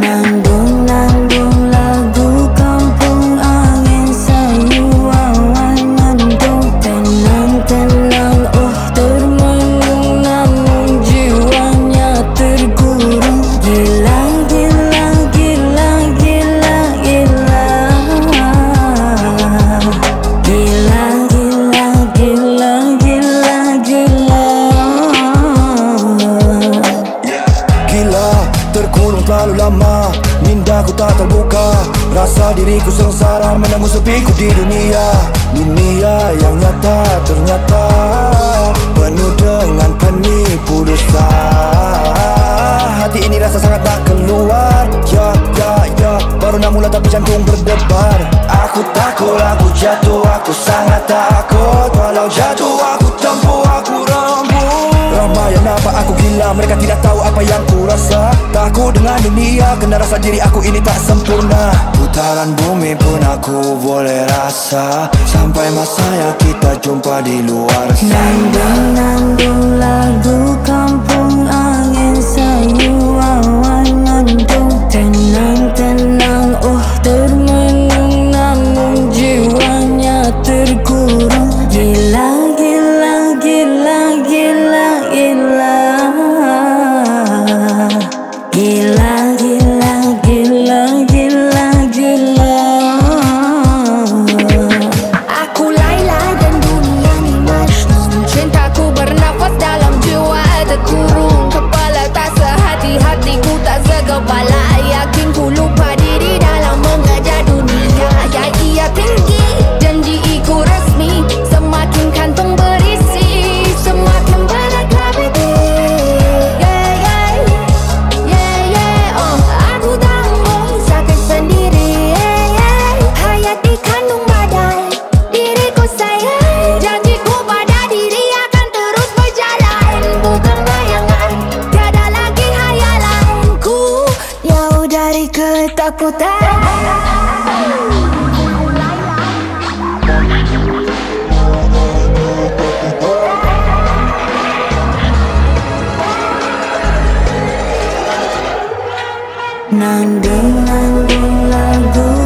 remember Minda ku tak terbuka. Rasa diriku sengsara Menemu sepiku di dunia. Dunia yang nyata ternyata Penuh dengan penipu dosa. Hati ini rasa sangat tak keluar. Ya, ya, ya Baru nak mula tapi jantung berdebar. Aku takut aku jatuh Aku sangat takut. Walau jatuh aku tempuh Aku rambut. Ramai yang nampak aku gila Mereka tidak tahu apa yang ku rasa Takut dengan dunia. Kena rasa diri aku ini tak sempurna. Putaran bumi pun aku boleh rasa. Sampai masa yang kita jumpa di luar sana. Nandung-nandung lagu Шарика так вот Nanggung, nanggung, nanggung